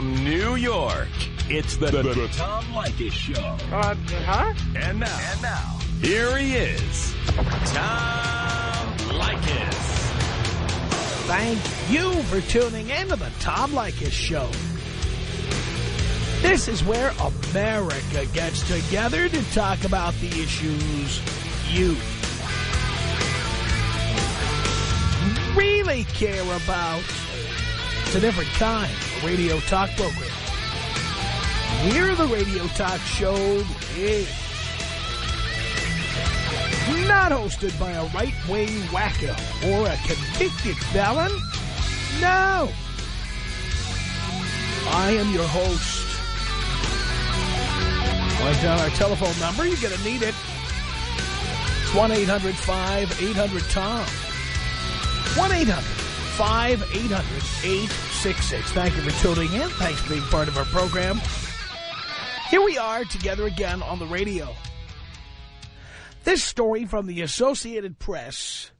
From New York, it's the, the, the Tom Leykis Show. Uh, huh? And now, and now, here he is, Tom Leykis. Thank you for tuning in to the Tom Leykis Show. This is where America gets together to talk about the issues you really care about. It's a different kind radio talk program. We're the radio talk show is not hosted by a right-wing wacko or a convicted felon. No. I am your host. Write down our telephone number. You're going to need it. It's 1-800-5800-TOM. 1-800-5800-866. Thank you for tuning in. Thanks for being part of our program. Here we are together again on the radio. This story from the Associated Press.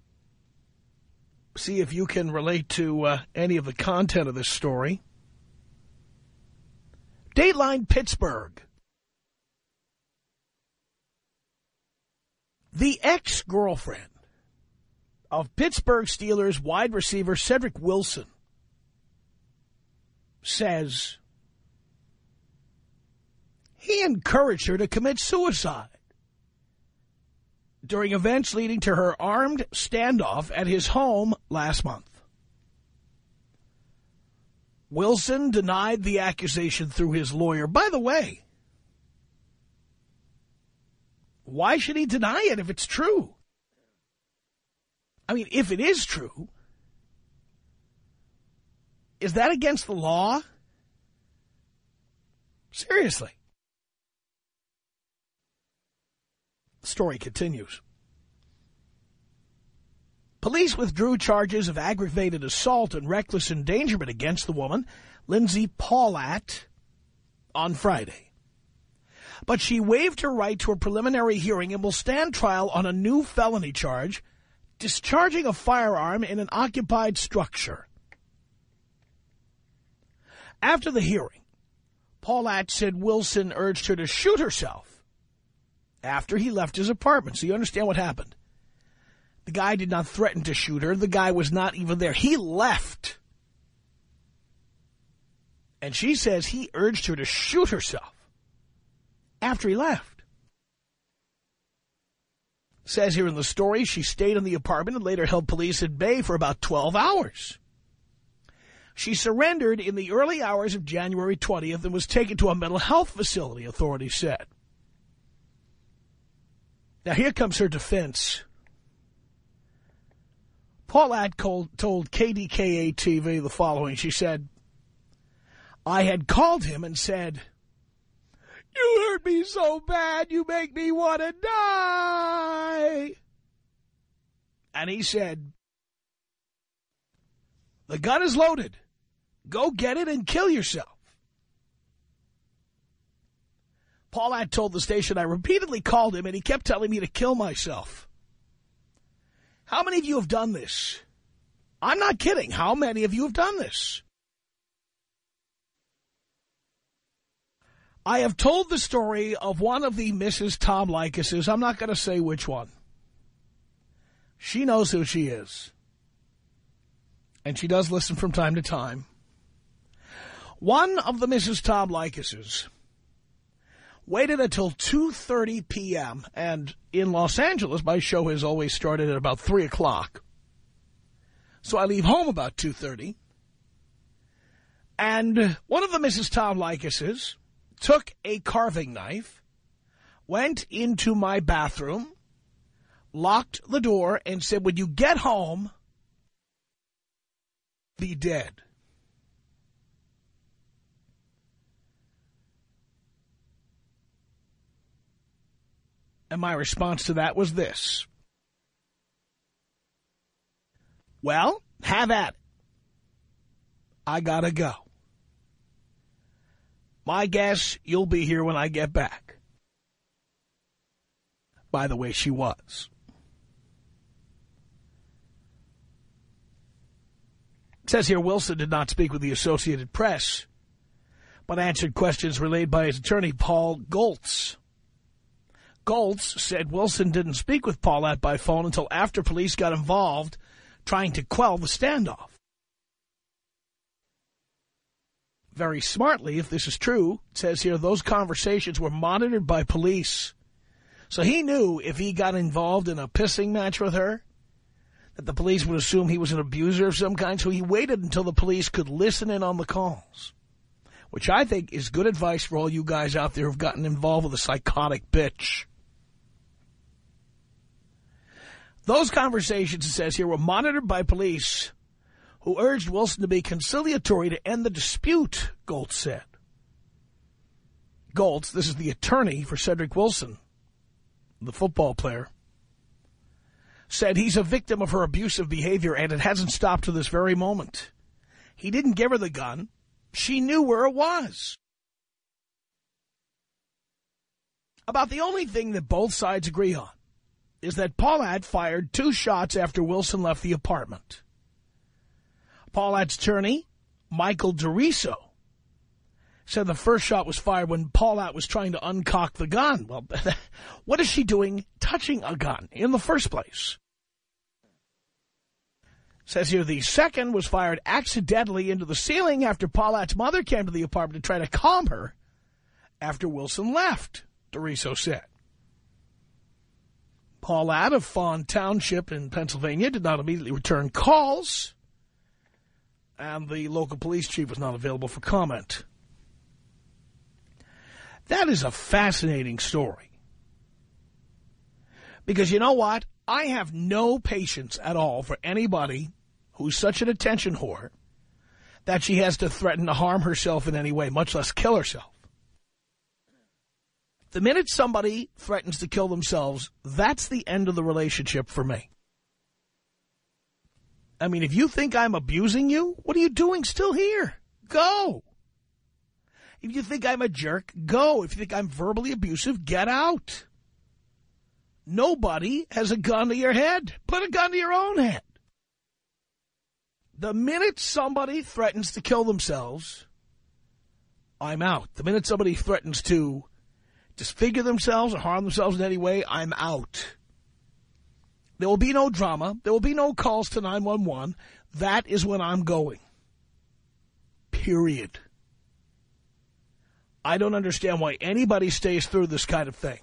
See if you can relate to uh, any of the content of this story. Dateline Pittsburgh. The ex-girlfriend of Pittsburgh Steelers wide receiver Cedric Wilson says he encouraged her to commit suicide during events leading to her armed standoff at his home last month. Wilson denied the accusation through his lawyer. By the way, why should he deny it if it's true? I mean, if it is true, is that against the law? Seriously. The story continues. Police withdrew charges of aggravated assault and reckless endangerment against the woman, Lindsay Paulat, on Friday. But she waived her right to a preliminary hearing and will stand trial on a new felony charge, discharging a firearm in an occupied structure. After the hearing, Paulat said Wilson urged her to shoot herself after he left his apartment. So you understand what happened. The guy did not threaten to shoot her. The guy was not even there. He left. And she says he urged her to shoot herself after he left. Says here in the story, she stayed in the apartment and later held police at bay for about 12 hours. She surrendered in the early hours of January 20th and was taken to a mental health facility, authorities said. Now, here comes her defense. Paulat told KDKA-TV the following. She said, I had called him and said, you hurt me so bad, you make me want to die. And he said, the gun is loaded. Go get it and kill yourself. Paulat told the station I repeatedly called him and he kept telling me to kill myself. How many of you have done this? I'm not kidding. How many of you have done this? I have told the story of one of the Mrs. Tom Leykises. I'm not going to say which one. She knows who she is. And she does listen from time to time. One of the Mrs. Tom Leykises waited until 2.30 p.m. And in Los Angeles, my show has always started at about 3 o'clock. So I leave home about 2.30. And one of the Mrs. Tom Leykises took a carving knife, went into my bathroom, locked the door, and said, when you get home, be dead. And my response to that was this. Well, have at it. I gotta go. My guess, you'll be here when I get back. By the way, she was. It says here Wilson did not speak with the Associated Press. but answered questions relayed by his attorney, Paul Goltz. Goltz said Wilson didn't speak with Paulat by phone until after police got involved trying to quell the standoff. Very smartly, if this is true, it says here those conversations were monitored by police. So he knew if he got involved in a pissing match with her, that the police would assume he was an abuser of some kind, so he waited until the police could listen in on the calls, which I think is good advice for all you guys out there who've gotten involved with a psychotic bitch. Those conversations, it says here, were monitored by police who urged Wilson to be conciliatory to end the dispute, Goltz said. Goltz, this is the attorney for Cedric Wilson, the football player, said he's a victim of her abusive behavior and it hasn't stopped to this very moment. He didn't give her the gun. She knew where it was. About the only thing that both sides agree on is that Paulat fired two shots after Wilson left the apartment. Paulat's attorney, Michael DeRiso, said the first shot was fired when Paulat was trying to uncock the gun. Well, what is she doing touching a gun in the first place? Says here the second was fired accidentally into the ceiling after Paulat's mother came to the apartment to try to calm her after Wilson left, DeRiso said. Paulat of Fawn Township in Pennsylvania did not immediately return calls, and the local police chief was not available for comment. That is a fascinating story. Because you know what? I have no patience at all for anybody who's such an attention whore that she has to threaten to harm herself in any way, much less kill herself. The minute somebody threatens to kill themselves, that's the end of the relationship for me. I mean, if you think I'm abusing you, what are you doing still here? Go. If you think I'm a jerk, go. If you think I'm verbally abusive, get out. Nobody has a gun to your head. Put a gun to your own head. The minute somebody threatens to kill themselves, I'm out. The minute somebody threatens to disfigure themselves or harm themselves in any way, I'm out. There will be no drama. There will be no calls to 911. That is when I'm going. Period. I don't understand why anybody stays through this kind of thing.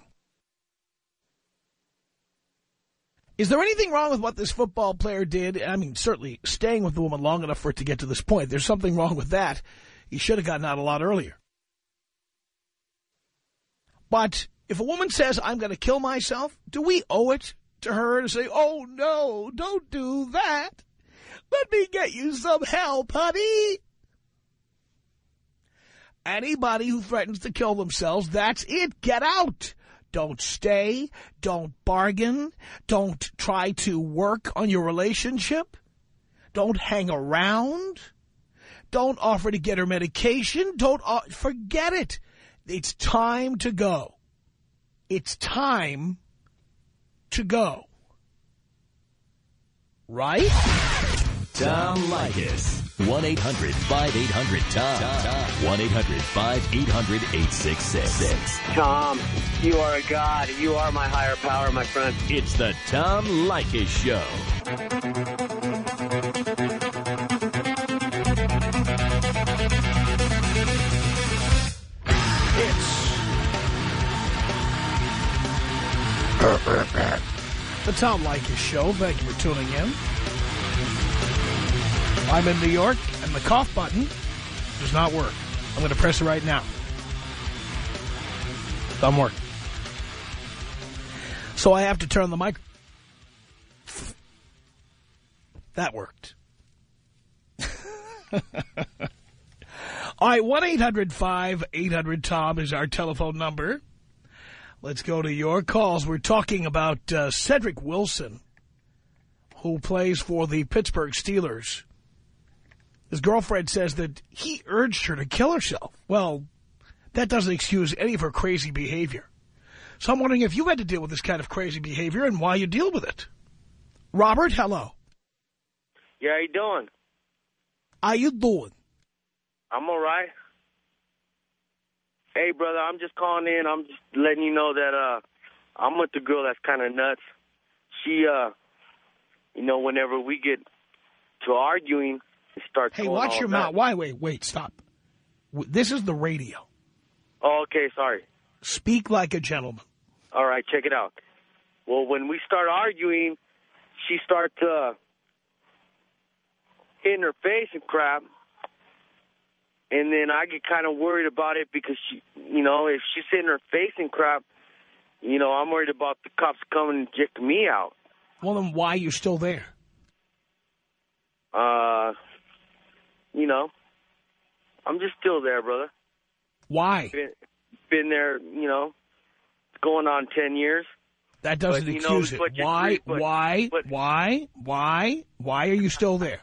Is there anything wrong with what this football player did? I mean, certainly staying with the woman long enough for it to get to this point. There's something wrong with that. He should have gotten out a lot earlier. But if a woman says, I'm going to kill myself, do we owe it to her to say, oh, no, don't do that. Let me get you some help, honey. Anybody who threatens to kill themselves, that's it. Get out. Don't stay. Don't bargain. Don't try to work on your relationship. Don't hang around. Don't offer to get her medication. Don't uh, forget it. It's time to go. It's time to go. Right? Tom Leykis. 1-800-5800-TOM. 1-800-5800-866. Tom, you are a god. You are my higher power, my friend. It's the Tom Leykis Show. The Tom Leykis Show. Thank you for tuning in. I'm in New York, and the cough button does not work. I'm going to press it right now. Doesn't work. So I have to turn the mic. That worked. All right, 1-800-5800-TOM is our telephone number. Let's go to your calls. We're talking about uh, Cedric Wilson, who plays for the Pittsburgh Steelers. His girlfriend says that he urged her to kill herself. Well, that doesn't excuse any of her crazy behavior. So I'm wondering if you had to deal with this kind of crazy behavior and why you deal with it. Robert, hello. Yeah, how you doing? How you doing? I'm all right. Hey, brother, I'm just calling in. I'm just letting you know that uh, I'm with the girl that's kind of nuts. She, uh, you know, whenever we get to arguing, it starts Hey, watch your mouth. Why? Wait, wait, stop. W- This is the radio. Oh, okay, sorry. Speak like a gentleman. All right, check it out. Well, when we start arguing, she starts uh, hitting her face and crap. And then I get kind of worried about it because, she, you know, if she's hitting her face and crap, you know, I'm worried about the cops coming and checking me out. Well, then why are you still there? Uh, you know, I'm just still there, brother. Why? Been, been there, you know, going on 10 years. That doesn't But, you know, excuse it. Why? but- why? but- why? Why? Why are you still there?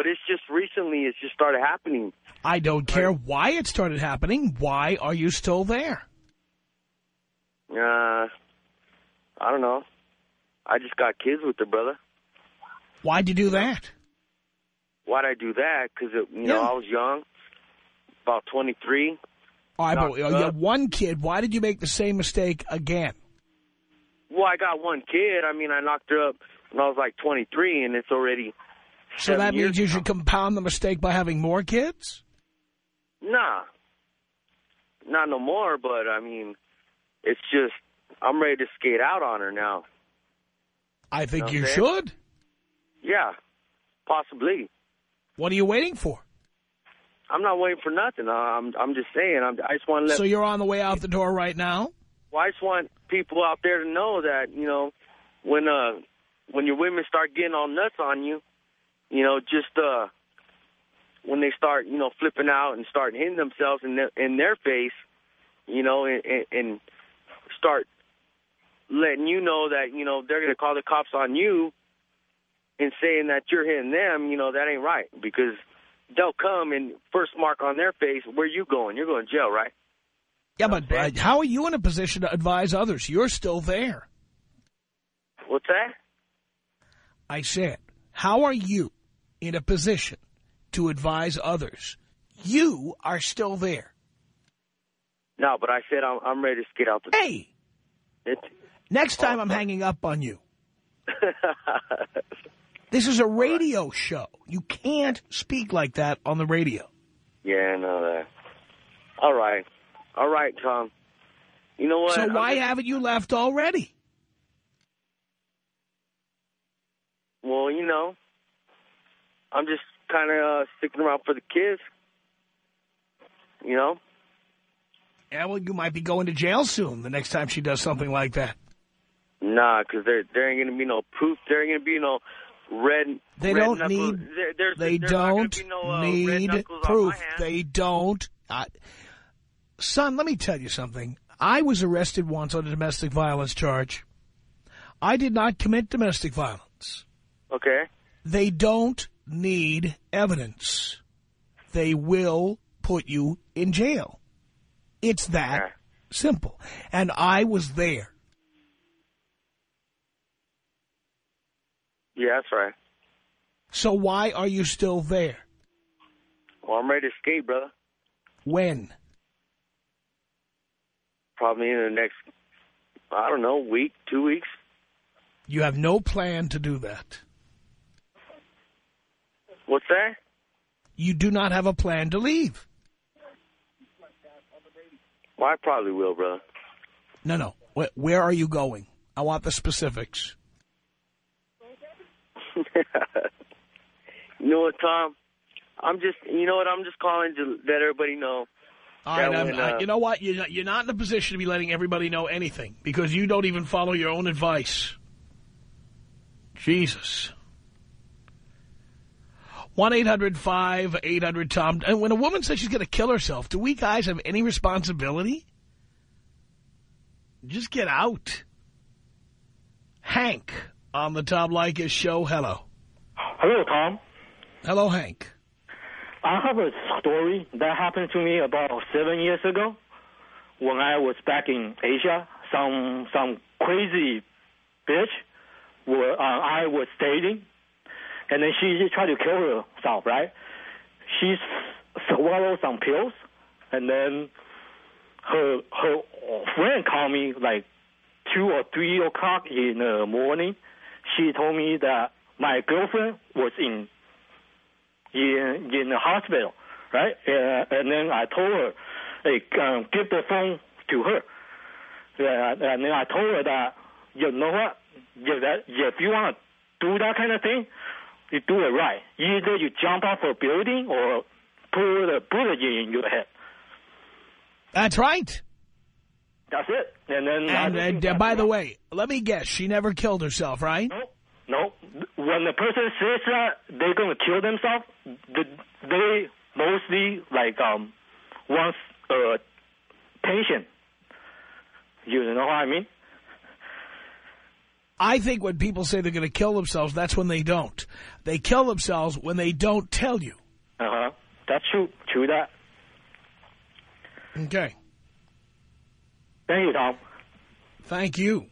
But it's just recently, it's just started happening. I don't care why it started happening. Why are you still there? Uh, I don't know. I just got kids with her, brother. Why'd you do that? Why'd I do that? Because, you know, Yeah. I was young, about 23. All right, but you have good. one kid. Why did you make the same mistake again? Well, I got one kid. I mean, I knocked her up when I was like 23, and it's already So that means you now. should compound the mistake by having more kids? Nah. Not no more, but, I mean, it's just, I'm ready to skate out on her now. I think Okay. you should. Yeah, possibly. What are you waiting for? I'm not waiting for nothing. I'm I'm just saying. I'm, I just want to let. So you're on the way out the door right now? well, I just want people out there to know that you know when uh when your women start getting all nuts on you, you know, just uh when they start you know flipping out and start hitting themselves in their in their face, you know, and, and, and start letting you know that you know they're going to call the cops on you and saying that you're hitting them, you know, that ain't right because they'll come and first mark on their face, where you going? You're going to jail, right? Yeah, but uh, how are you in a position to advise others? You're still there. What's that? I said, how are you in a position to advise others? You are still there. No, but I said I'm, I'm ready to get out the. Hey, next time oh. I'm hanging up on you. This is a radio show. You can't speak like that on the radio. yeah, I know that. All right, all right, Tom. You know what? So why just- haven't you left already? Well, you know, I'm just kind of uh, sticking around for the kids. You know? Yeah, well, you might be going to jail soon the next time she does something like that. Nah, because there there ain't gonna be no proof. There ain't gonna be no red. They red don't need- There, there's, They there's don't no, uh, need proof. They don't. I, son, let me tell you something. I was arrested once on a domestic violence charge. I did not commit domestic violence. Okay. They don't need evidence. They will put you in jail. It's that simple. And I was there. Yeah, that's right. So why are you still there? Well, I'm ready to skate, brother. When? Probably in the next, I don't know, week, two weeks. You have no plan to do that. What's that? You do not have a plan to leave. Well, I probably will, brother. No, no. Where, where are you going? I want the specifics. you know what, Tom? I'm just, you know what? I'm just calling to let everybody know. All right, when, uh, you know what? You're not, you're not in a position to be letting everybody know anything because you don't even follow your own advice. Jesus. 1-800-5800-TOM. And when a woman says she's going to kill herself, do we guys have any responsibility? Just get out. Hank on the Tom Leykis show. Hello. Hello, Tom. Hello, Hank. I have a story that happened to me about seven years ago when I was back in Asia. Some some crazy bitch were, uh, I was dating, and then she tried to kill herself, right? She swallowed some pills, and then her her friend called me like two or three o'clock in the morning. She told me that my girlfriend was in in in the hospital, right? Uh, and then I told her, hey, um, give the phone to her. Uh, and then I told her that you know what, if that if you want to do that kind of thing, you do it right. Either you jump off a building or put a bullet in your head. That's right. That's it. And then And, and uh, by the way, let me guess, she never killed herself, right? no, no. When the person says that they're going to kill themselves, the- they mostly like um want uh, attention. You know what I mean? I think when people say they're going to kill themselves, that's when they don't. They kill themselves when they don't tell you. Uh huh. That's true. True that. Okay. Thank you, Tom. Thank you.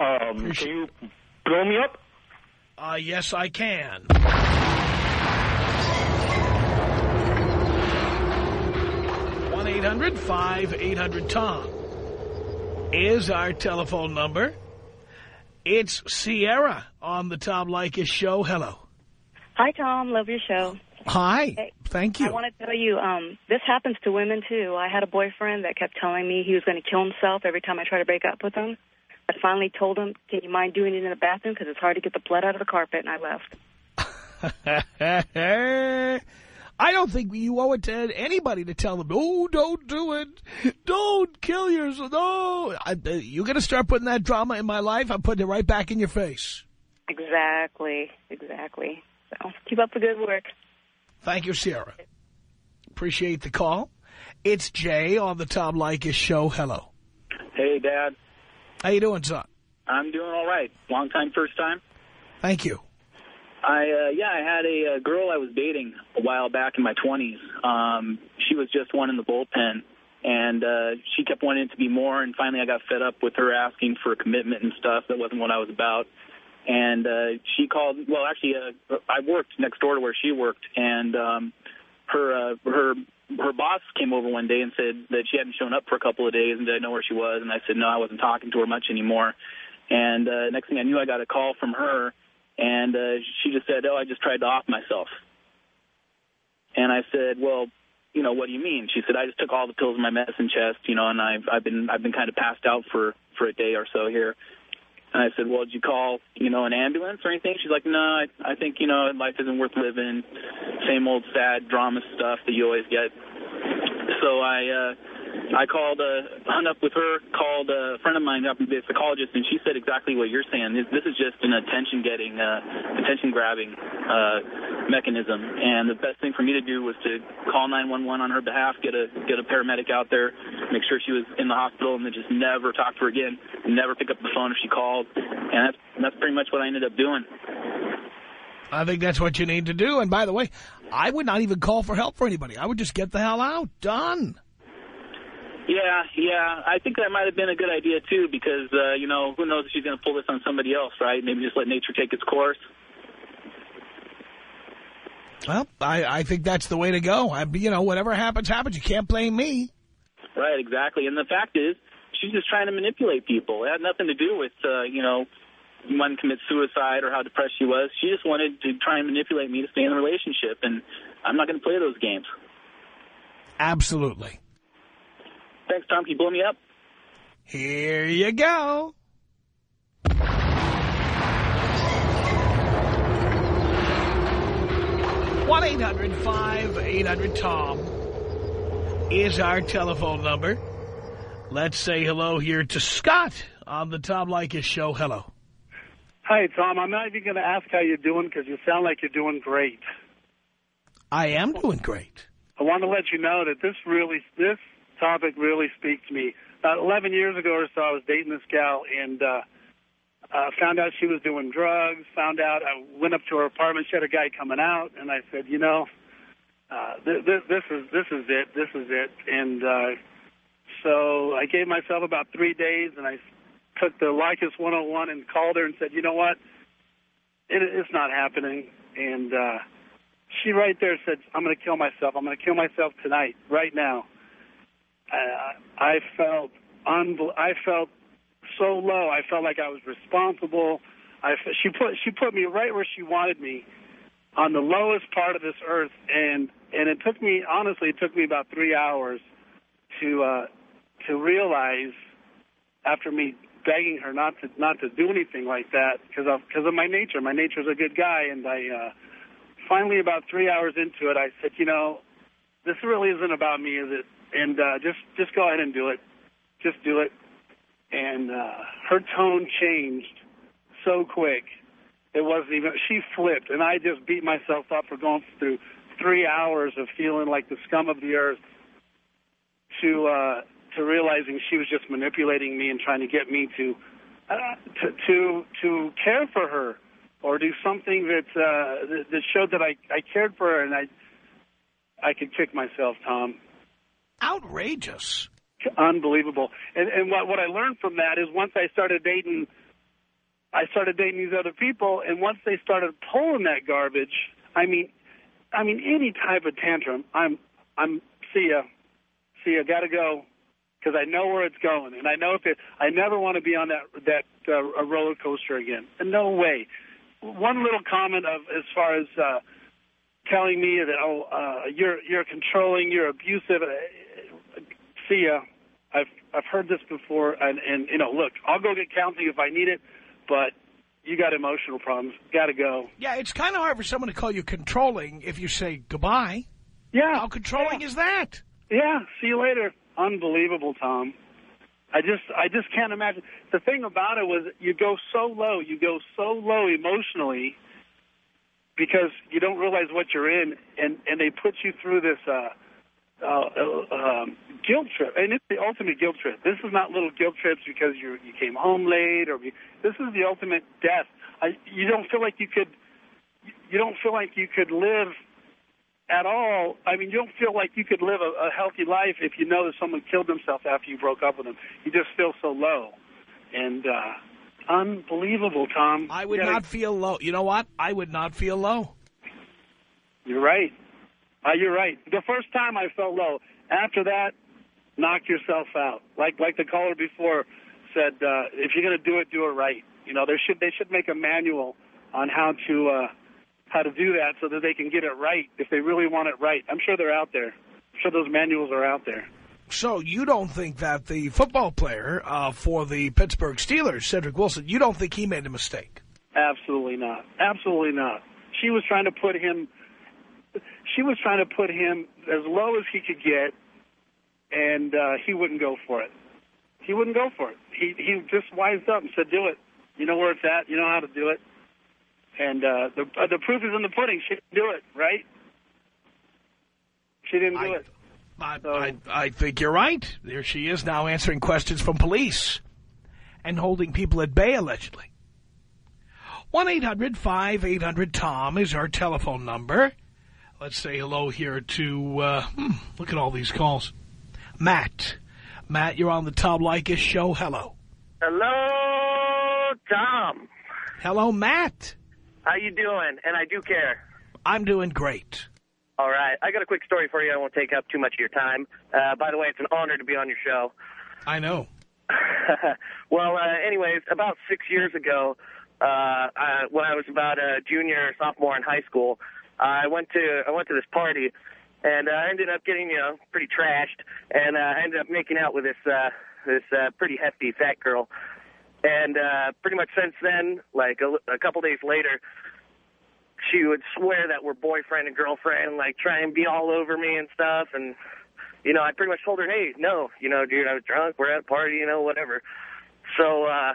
Um, Appreciate- can you blow me up? Uh, yes, I can. one 800 tom is our telephone number. It's Sierra on the Tom Leykis show. Hello. Hi, Tom. Love your show. Hi. Hey, Thank you. I want to tell you, um, this happens to women, too. I had a boyfriend that kept telling me he was going to kill himself every time I tried to break up with him. I finally told him, can you mind doing it in the bathroom because it's hard to get the blood out of the carpet, and I left. I don't think you owe it to anybody to tell them, oh, don't do it. Don't kill yourself. No. I, you're going to start putting that drama in my life, I'm putting it right back in your face. Exactly. Exactly. So keep up the good work. Thank you, Sierra. Appreciate the call. It's Jay on the Tom Leykis show. Hello. Hey, Dad. How you doing, son? I'm doing all right. Long time, first time. Thank you. I uh, yeah, I had a, uh girl I was dating a while back in my 20s. Um, she was just one in the bullpen, and uh, she kept wanting to be more. And finally, I got fed up with her asking for a commitment and stuff. That wasn't what I was about. And uh, she called. Well, actually, uh, I worked next door to where she worked, and um, her uh, her her boss came over one day and said that she hadn't shown up for a couple of days and did I know where she was. And I said no, I wasn't talking to her much anymore. And uh, next thing I knew, I got a call from her, and uh, she just said, "Oh, I just tried to off myself." And I said, "Well, you know, what do you mean?" She said, "I just took all the pills in my medicine chest, you know, and I've I've been I've been kind of passed out for for a day or so here." And I said, "Well, did you call, you know, an ambulance or anything?" She's like, "No, I I think you know, life isn't worth living. Same old sad drama stuff that you always get." So I uh I called, uh, hung up with her, called a friend of mine, up a psychologist, and she said exactly what you're saying. This, this is just an attention-getting, uh, attention-grabbing uh, mechanism. And the best thing for me to do was to call 911 on her behalf, get a get a paramedic out there, make sure she was in the hospital, and then just never talk to her again, never pick up the phone if she called. And that's that's pretty much what I ended up doing. I think that's what you need to do. And by the way, I would not even call for help for anybody. I would just get the hell out. Done. Yeah, yeah. I think that might have been a good idea, too, because, uh, you know, who knows if she's going to pull this on somebody else, right? Maybe just let nature take its course. Well, I, I think that's the way to go. I, you know, whatever happens, happens. You can't blame me. Right, exactly. And the fact is, she's just trying to manipulate people. It had nothing to do with, uh, you know, to commit suicide or how depressed she was. She just wanted to try and manipulate me to stay in the relationship, and I'm not going to play those games. Absolutely. Thanks, Tom. Can you blow me up? Here you go. one 800 tom is our telephone number. Let's say hello here to Scott on the Tom Leykis show. Hello. Hi, Tom. I'm not even going to ask how you're doing because you sound like you're doing great. I am doing great. I want to let you know that this really, this topic really speaks to me. About 11 years ago or so, I was dating this gal and uh, uh, found out she was doing drugs. Found out I went up to her apartment. She had a guy coming out, and I said, you know, uh, th- th- this is this is it. This is it. And uh, so I gave myself about three days, and I took the Leykis 101 and called her and said, you know what, it, it's not happening. And uh, she right there said, I'm going to kill myself. I'm going to kill myself tonight, right now. I, felt unbel- I felt so low. I felt like I was responsible. I she put she put me right where she wanted me, on the lowest part of this earth, and and it took me honestly it took me about three hours to uh, to realize after me begging her not to not to do anything like that because of because of my nature. My nature's a good guy, and I uh, finally about three hours into it, I said, you know, this really isn't about me, is it? And uh, just just go ahead and do it. Just do it. And uh, her tone changed so quick. It wasn't even. She flipped, and I just beat myself up for going through three hours of feeling like the scum of the earth. To uh, to realizing she was just manipulating me and trying to get me to uh, to to to care for her or do something that uh, that showed that I I cared for her and I I could kick myself, Tom. Outrageous. Unbelievable. And and what what I learned from that is once I started dating I started dating these other people and once they started pulling that garbage, I mean I mean any type of tantrum, I'm I'm see ya. See ya, got to go because I know where it's going, and I know if it, I never want to be on that that uh, a roller coaster again. No way. One little comment of as far as uh, telling me that oh uh, you're you're controlling, you're abusive. See ya. I've I've heard this before, and and you know, look, I'll go get counseling if I need it, but you got emotional problems, got to go. Yeah, it's kind of hard for someone to call you controlling if you say goodbye. Yeah. How controlling yeah. is that? Yeah. See you later. Unbelievable, Tom. I just I just can't imagine. The thing about it was you go so low, you go so low emotionally because you don't realize what you're in, and and they put you through this uh, uh, um, guilt trip, and it's the ultimate guilt trip. This is not little guilt trips because you you came home late, or you, this is the ultimate death. I, you don't feel like you could you don't feel like you could live at all. I mean, you don't feel like you could live a, a healthy life if you know that someone killed themselves after you broke up with them. You just feel so low. And uh, unbelievable, Tom. I would gotta, not feel low. You know what? I would not feel low. You're right. Uh, you're right. The first time I felt low. After that, knock yourself out. Like like the caller before said, uh, if you're going to do it, do it right. You know, there should they should make a manual on how to uh, how to do that so that they can get it right if they really want it right. I'm sure they're out there. I'm sure those manuals are out there. So you don't think that the football player uh, for the Pittsburgh Steelers, Cedric Wilson, you don't think he made a mistake? Absolutely not. Absolutely not. She was trying to put him. She was trying to put him as low as he could get, and uh, he wouldn't go for it. He wouldn't go for it. He he just wised up and said, "Do it. You know where it's at. You know how to do it." And uh, the uh, the proof is in the pudding. She didn't do it, right? She didn't do I, it. I, So- I, I think you're right. There she is now answering questions from police and holding people at bay, allegedly. 1-800-5800-TOM is our telephone number. Let's say hello here to, uh, hmm, look at all these calls. Matt. Matt, you're on the Tom Leykis show. Hello. Hello, Tom. Hello, Matt. How you doing? And I do care. I'm doing great. All right. I got a quick story for you. I won't take up too much of your time. Uh, by the way, it's an honor to be on your show. I know. well, uh, anyways, about six years ago, uh, I, when I was about a junior or sophomore in high school, I went to I went to this party, and uh, I ended up getting you know pretty trashed, and uh, I ended up making out with this uh, this uh, pretty hefty fat girl, and uh, pretty much since then, like a, a couple days later, she would swear that we're boyfriend and girlfriend, like try and be all over me and stuff, and you know I pretty much told her, hey, no, you know, dude, I was drunk, we're at a party, you know, whatever. So uh,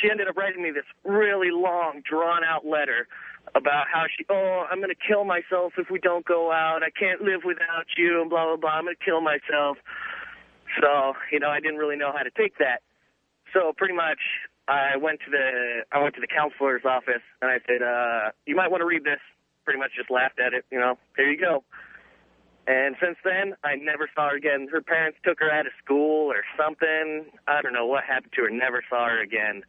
she ended up writing me this really long, drawn-out letter about how she, oh, I'm going to kill myself if we don't go out. I can't live without you, and blah, blah, blah. I'm going to kill myself. So, you know, I didn't really know how to take that. So pretty much I went to the I went to the counselor's office and I said, uh, you might want to read this. Pretty much just laughed at it, you know, here you go. And since then, I never saw her again. Her parents took her out of school or something. I don't know what happened to her. Never saw her again.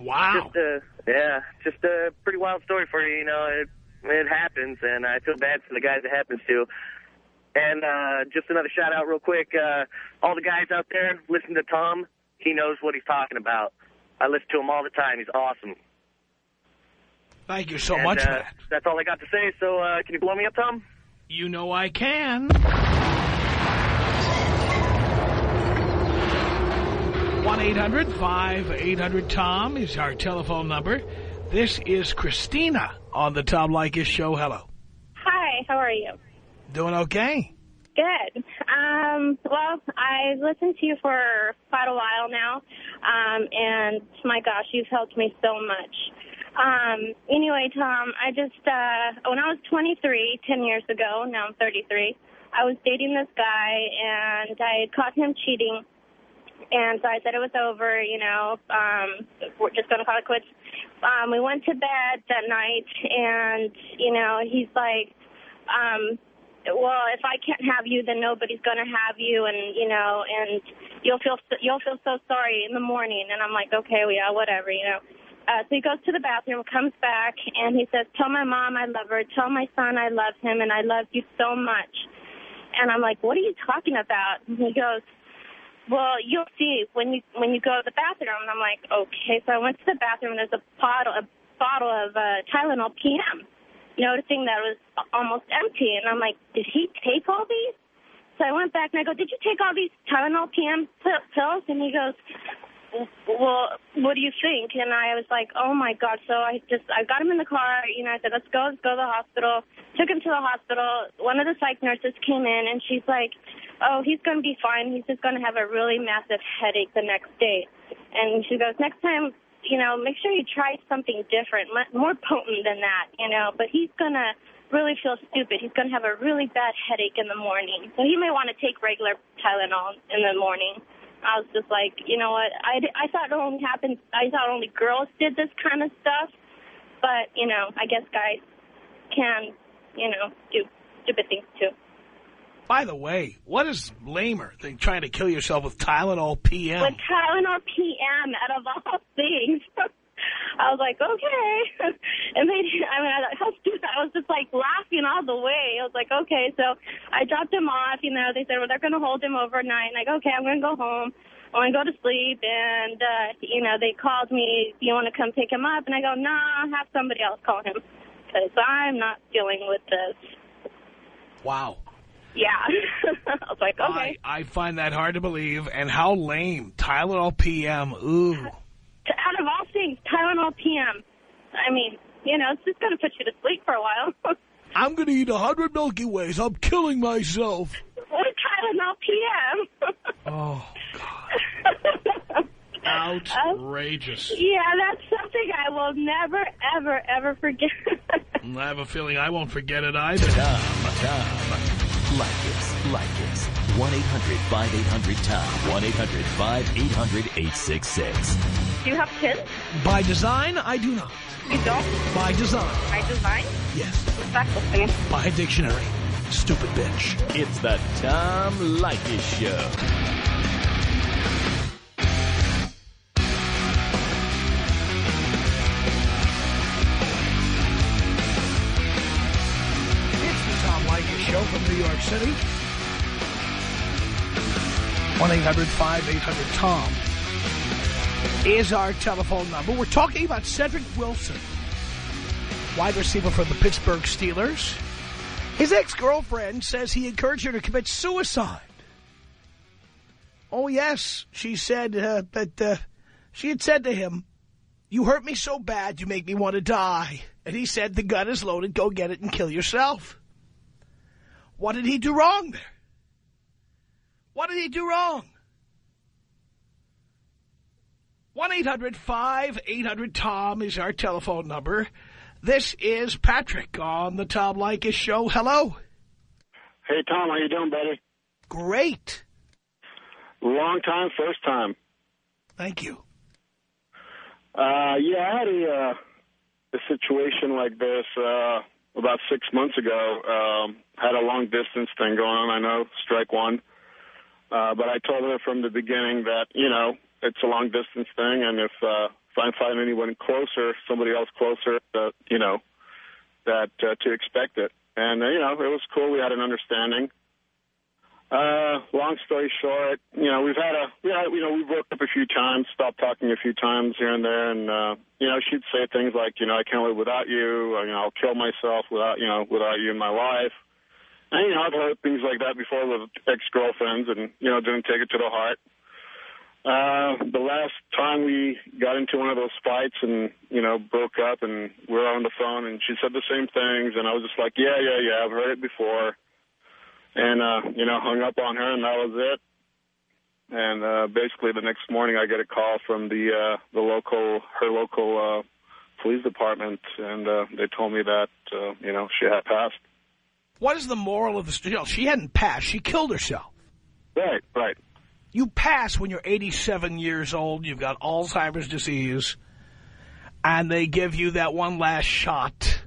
Wow. Just a, yeah, just a pretty wild story for you. You know, it it happens, and I feel bad for the guys it happens to. And uh, just another shout out real quick. Uh, all the guys out there, listen to Tom. He knows what he's talking about. I listen to him all the time. He's awesome. Thank you so And, much uh. That's all I got to say. So uh, can you blow me up, Tom? You know I can. 1-800-5800-TOM is our telephone number. This is Christina on the Tom Leykis Show. Hello. Hi, how are you? Doing okay? Good. Um, well, I've listened to you for quite a while now, um, and my gosh, you've helped me so much. Um, anyway, Tom, I just, uh, when I was 23, 10 years ago, now I'm 33, I was dating this guy, and I had caught him cheating, and so I said it was over, you know, um, we're just going to call it quits. Um, we went to bed that night, and, you know, he's like, um, well, if I can't have you, then nobody's going to have you, and you know, and you'll feel you'll feel so sorry in the morning. And I'm like, okay, well, yeah, whatever, you know. Uh, so he goes to the bathroom, comes back, and he says, "Tell my mom I love her. Tell my son I love him, and I love you so much." And I'm like, "What are you talking about?" And he goes, "Well, you'll see when you when you go to the bathroom." And I'm like, "Okay." So I went to the bathroom, and there's a bottle a bottle of uh, Tylenol PM noticing that it was almost empty. And I'm like, did he take all these? So I went back and I go, did you take all these Tylenol PM pills? And he goes, well, what do you think? And I was like, oh my God. So I just, I got him in the car. You know, I said, let's go, let's go to the hospital. Took him to the hospital. One of the psych nurses came in and she's like, oh, he's going to be fine. He's just going to have a really massive headache the next day. And she goes, next time, you know, make sure you try something different, more potent than that, you know. But he's going to really feel stupid. He's going to have a really bad headache in the morning. So he may want to take regular Tylenol in the morning. I was just like, you know what? I, I thought it only happened, I thought only girls did this kind of stuff. But, you know, I guess guys can, you know, do stupid things too. By the way, what is lamer than trying to kill yourself with Tylenol PM? With Tylenol PM, out of all things. I was like, okay. and they, I mean, I, how stupid. I was just like laughing all the way. I was like, okay. So I dropped him off. You know, they said, well, they're going to hold him overnight. And I go, okay, I'm going to go home. I want to go to sleep. And, uh, you know, they called me, do you want to come pick him up? And I go, nah, have somebody else call him. Because I'm not dealing with this. Wow. Yeah. I was like, okay. I, I find that hard to believe. And how lame. Tylenol PM. Ooh. Out of all things, Tylenol PM. I mean, you know, it's just going to put you to sleep for a while. I'm going to eat a 100 Milky Ways. I'm killing myself. With Tylenol PM. Oh, God. Outrageous. Uh, yeah, that's something I will never, ever, ever forget. Mm, I have a feeling I won't forget it either. Tom, Tom. Leykis, Leykis. 1-800-5800-TOM. 1-800-5800-866. Do you have kids? By design, I do not. You don't? By design, By design? yes. Respectful thing. By dictionary. Stupid bitch. It's the Tom Leykis Show. It's the Tom Leykis Show from New York City. 1-800-5800-TOM is our telephone number. We're talking about Cedric Wilson, wide receiver for the Pittsburgh Steelers. His ex-girlfriend says he encouraged her to commit suicide. Oh, yes, she said uh, that uh, she had said to him, you hurt me so bad you make me want to die. And he said, the gun is loaded, go get it and kill yourself. What did he do wrong there? What did he do wrong? 1-800-5800-TOM is our telephone number. This is Patrick on the Tom Leykis Show. Hello. Hey, Tom, how you doing, buddy? Great. Long time, first time. Thank you. Uh, yeah, I had a, uh, a situation like this uh, about six months ago. Um, had a long distance thing going on. I know, strike one. Uh, but I told her from the beginning that you know it's a long distance thing, and if uh, if I find anyone closer, somebody else closer, that you know that uh, to expect it. And uh, you know it was cool. We had an understanding. Uh, long story short, you know, we've had a, yeah, you know, we broke up a few times, stopped talking a few times here and there, and, uh, you know, she'd say things like, you know, I can't live without you, or, you know, I'll kill myself without, you know, without you in my life. And, you know, I've heard things like that before with ex-girlfriends and, you know, didn't take it to the heart. Uh, the last time we got into one of those fights and, you know, broke up and we were on the phone and she said the same things and I was just like, yeah, yeah, yeah, I've heard it before. And, uh, you know, hung up on her and that was it. And, uh, basically the next morning I get a call from the, uh, the local, her local, uh, police department and, uh, they told me that, uh, you know, she had passed. What is the moral of the story? She hadn't passed. She killed herself. Right, right. You pass when you're 87 years old, you've got Alzheimer's disease, and they give you that one last shot,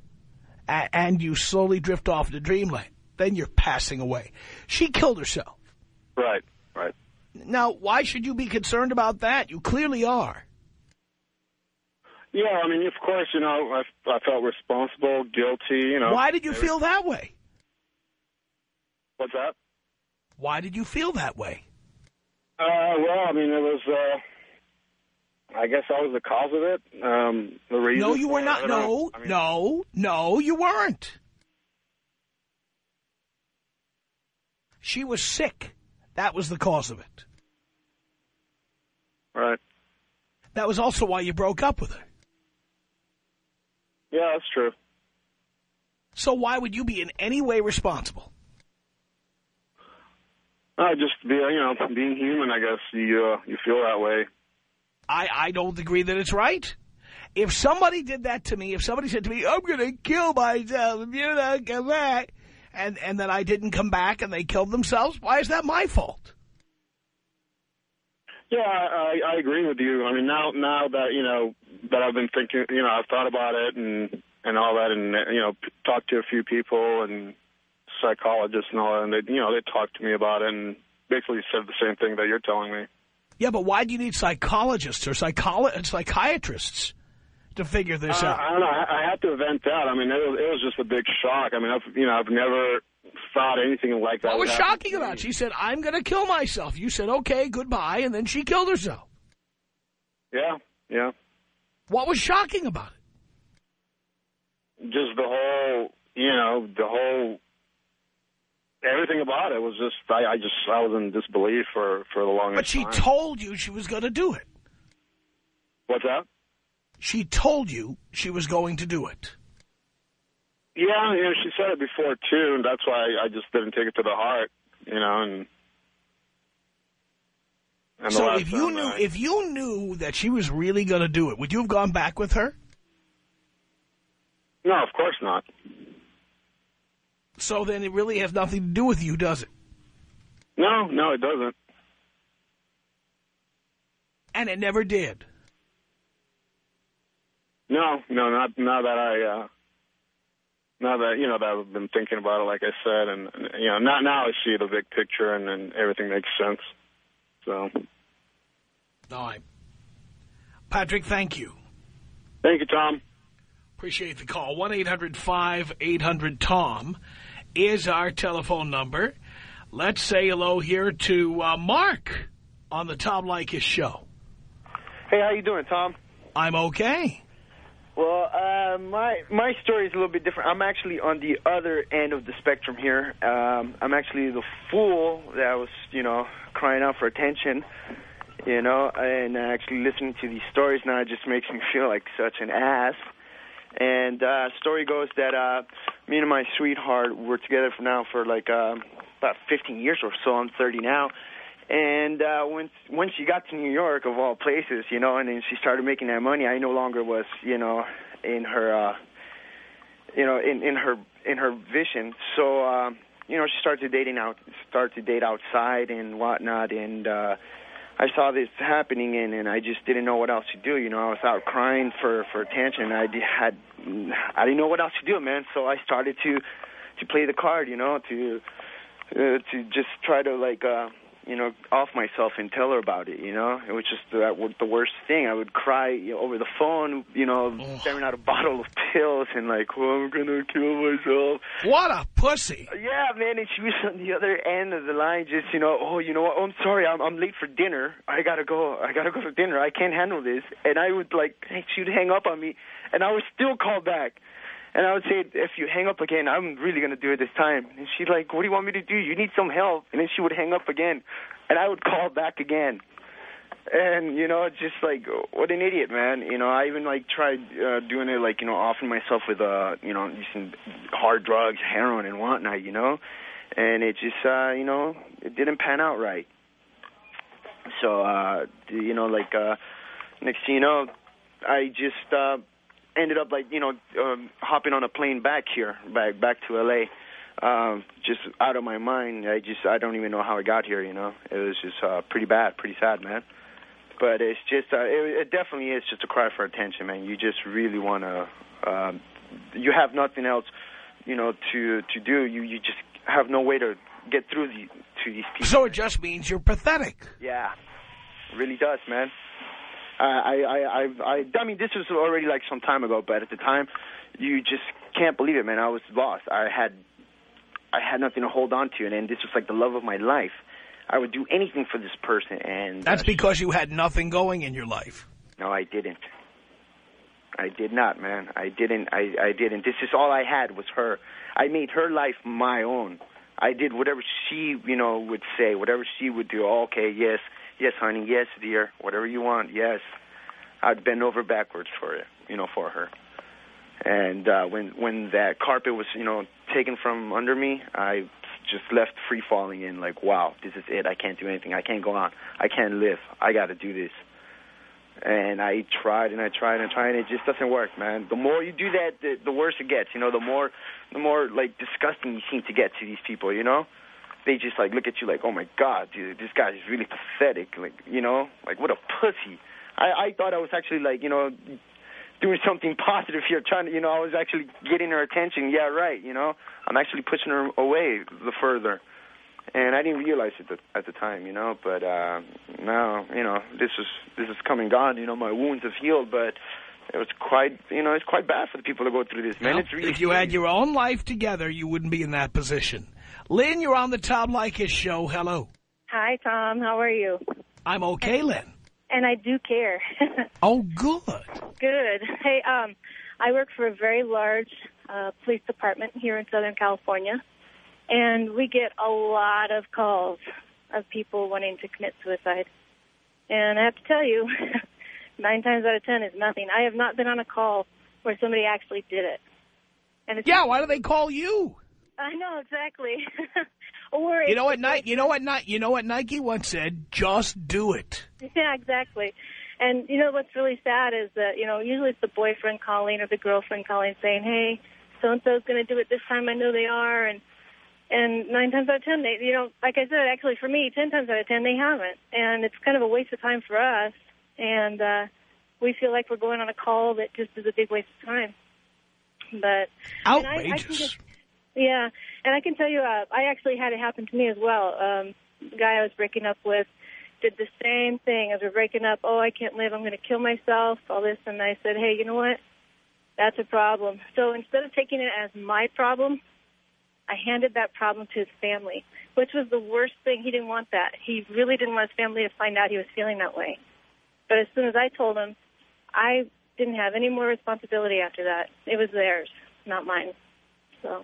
and you slowly drift off into dreamland. Then you're passing away. She killed herself. Right, right. Now, why should you be concerned about that? You clearly are. Yeah, I mean, of course, you know, I, I felt responsible, guilty, you know. Why did you feel that way? What's that? Why did you feel that way? Uh, well, I mean, it was, uh, I guess I was the cause of it. Um, the reason. No, you were not. No, I mean, no, no, you weren't. She was sick. That was the cause of it. Right. That was also why you broke up with her. Yeah, that's true. So why would you be in any way responsible? Uh, just be, you know, being human, I guess you uh, you feel that way. I, I don't agree that it's right. If somebody did that to me, if somebody said to me, I'm going to kill myself if you don't come back, and, and then I didn't come back and they killed themselves, why is that my fault? Yeah, I, I I agree with you. I mean, now now that you know that I've been thinking, you know, I've thought about it and and all that, and you know, talked to a few people and psychologists and all that, and they, you know, they talked to me about it and basically said the same thing that you're telling me. Yeah, but why do you need psychologists or psycholo psychiatrists to figure this Uh, out? I don't know. I, I had to vent out. I mean, it was, it was just a big shock. I mean, I've you know, I've never thought anything like that. What was shocking about it? She said, I'm going to kill myself. You said, okay, goodbye, and then she killed herself. Yeah, yeah. What was shocking about it? Just the whole, you know, the whole, everything about it was just. I, I just, I was in disbelief for for the longest time. But she time. told you she was going to do it. What's that? She told you she was going to do it. Yeah, you know, she said it before too, and that's why I just didn't take it to the heart, you know. And, and so if you knew I- if you knew that she was really going to do it, would you have gone back with her? no, of course not. So then it really has nothing to do with you, does it? No, no, it doesn't. And it never did. No, no, not now that I, uh, now that you know that I've been thinking about it, like I said, and, and you know, now now I see the big picture, and, and everything makes sense. So, All right. Patrick, thank you. thank you, Tom. Appreciate the call. 1-800-5800-TOM is our telephone number. Let's say hello here to uh, Mark on the Tom Leykis show. Hey, how you doing, Tom? I'm okay. Well, uh, my my story is a little bit different. I'm actually on the other end of the spectrum here. Um, I'm actually the fool that was, you know, crying out for attention, you know, and actually listening to these stories now just makes me feel like such an ass. And uh, story goes that uh, me and my sweetheart were together for now for like um, about 15 years or so. I'm 30 now. And uh, when when she got to New York, of all places, you know, and then she started making that money, I no longer was, you know, in her, uh, you know, in in her in her vision. So, um, you know, she started dating out, started to date outside and whatnot, and uh, I saw this happening, and and I just didn't know what else to do. You know, I was out crying for for attention. I had, I didn't know what else to do, man. So I started to to play the card, you know, to uh, to just try to like. uh you know, off myself and tell her about it. You know, it was just that the worst thing. I would cry you know, over the phone, you know, staring at a bottle of pills and like, oh, I'm gonna kill myself. What a pussy! Yeah, man, and she was on the other end of the line, just you know, oh, you know what? Oh, I'm sorry, I'm I'm late for dinner. I gotta go. I gotta go for dinner. I can't handle this. And I would like, she'd hang up on me, and I would still call back. And I would say, if you hang up again, I'm really going to do it this time. And she's like, what do you want me to do? You need some help. And then she would hang up again. And I would call back again. And, you know, just like, what an idiot, man. You know, I even, like, tried uh, doing it, like, you know, offering myself with, uh, you know, using hard drugs, heroin and whatnot, you know. And it just, uh, you know, it didn't pan out right. So, uh, you know, like, uh, next thing you know, I just, uh, ended up like you know um, hopping on a plane back here, back back to L.A. Um, just out of my mind. I just I don't even know how I got here. You know, it was just uh, pretty bad, pretty sad, man. But it's just uh, it, it definitely is just a cry for attention, man. You just really want to. Um, you have nothing else, you know, to to do. You you just have no way to get through the, to these people. So it just means you're pathetic. Yeah, it really does, man. I, I, I, I, I mean, this was already like some time ago, but at the time, you just can't believe it, man. I was lost. I had, I had nothing to hold on to, and, and this was like the love of my life. I would do anything for this person, and That's uh, because you had nothing going in your life. no, I didn't. I did not, man. I didn't. I, I didn't. This is all I had was her. I made her life my own. I did whatever she, you know, would say, whatever she would do. Okay, yes, yes, honey, yes, dear, whatever you want, yes. I'd bend over backwards for it, you know, for her. And uh, when when that carpet was, you know, taken from under me, I just left free falling in, like, wow, this is it. I can't do anything. I can't go on. I can't live. I got to do this. And I tried and I tried and I tried, and it just doesn't work, man. The more you do that, the, the worse it gets. You know, the more, the more like disgusting you seem to get to these people. You know, they just like look at you like, oh my god, dude, this guy is really pathetic. Like, you know, like what a pussy. I I thought I was actually like, you know, doing something positive here, trying to, you know, I was actually getting her attention. Yeah, right. You know, I'm actually pushing her away the further. And I didn't realize it at the, time, you know. But uh, now, you know, this is this is coming gone. You know, my wounds have healed, but it was quite, you know, it's quite bad for the people to go through this, man. Well, it's really if you had your own life together, you wouldn't be in that position. Lynn, you're on the Tom Leykis show. Hello. Hi, Tom. How are you? I'm okay, Lynn. And I do care. Oh, good. Good. Hey, um, I work for a very large uh, police department here in Southern California, and we get a lot of calls of people wanting to commit suicide. And I have to tell you, nine times out of ten is nothing. I have not been on a call where somebody actually did it. And it's Yeah, why do they call you? I know exactly. or You know what, Nike? You know what, Nike? You know what Nike once said? Just do it. Yeah, exactly. And you know what's really sad is that you know usually it's the boyfriend calling or the girlfriend calling saying, "Hey, so and so's going to do it this time. I know they are." And and nine times out of ten, they you know, like I said, actually for me, ten times out of ten, they haven't. And it's kind of a waste of time for us. And uh, we feel like we're going on a call that just is a big waste of time. But and I, I can Outrageous. just, yeah, and I can tell you, uh, I actually had it happen to me as well. Um, the guy I was breaking up with did the same thing as we're breaking up. Oh, I can't live. I'm going to kill myself. All this, and I said, hey, you know what? That's a problem. So instead of taking it as my problem, I handed that problem to his family, which was the worst thing. He didn't want that. He really didn't want his family to find out he was feeling that way. But as soon as I told them, I didn't have any more responsibility after that. It was theirs, not mine. So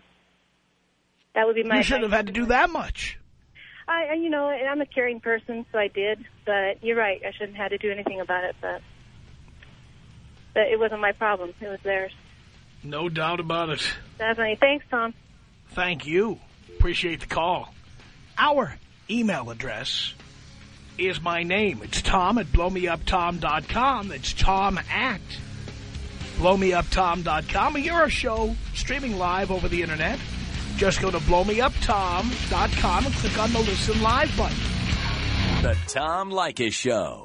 that would be my. You shouldn't have had to do that much. I, you know, and I'm a caring person, so I did. But you're right. I shouldn't have had to do anything about it. But, but it wasn't my problem. It was theirs. No doubt about it. Definitely. Thanks, Tom. Thank you. Appreciate the call. Our email address is my name. It's Tom at blowmeuptom.com. It's Tom at blowmeuptom.com. We hear our show streaming live over the Internet. Just go to blowmeuptom.com and click on the Listen Live button. The Tom Leykis Show.